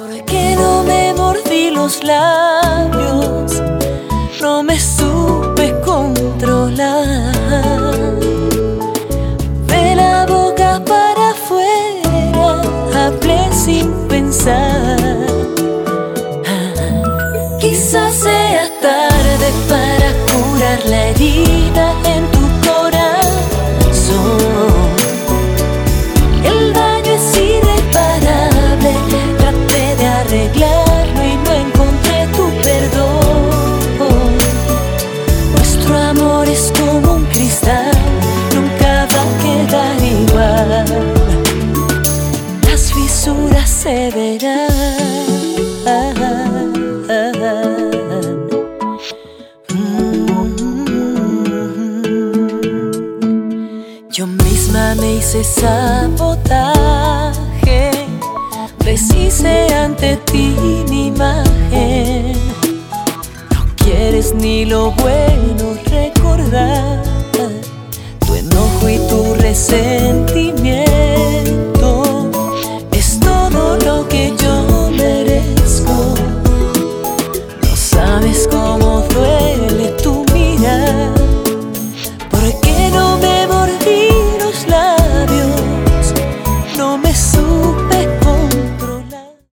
¿Por qué no me mordí los labios? No me supe controlar. De la boca para afuera hablé sin pensar. Ah, quizás sea tarde para curar la herida amor es como un cristal, nunca va a quedar igual. Las fisuras se verán. Mm. Yo misma me hice sabotaje, deshice ante ti mi imagen. No quieres ni lo bueno tu enojo y tu resentimiento es todo lo que yo merezco. No sabes cómo.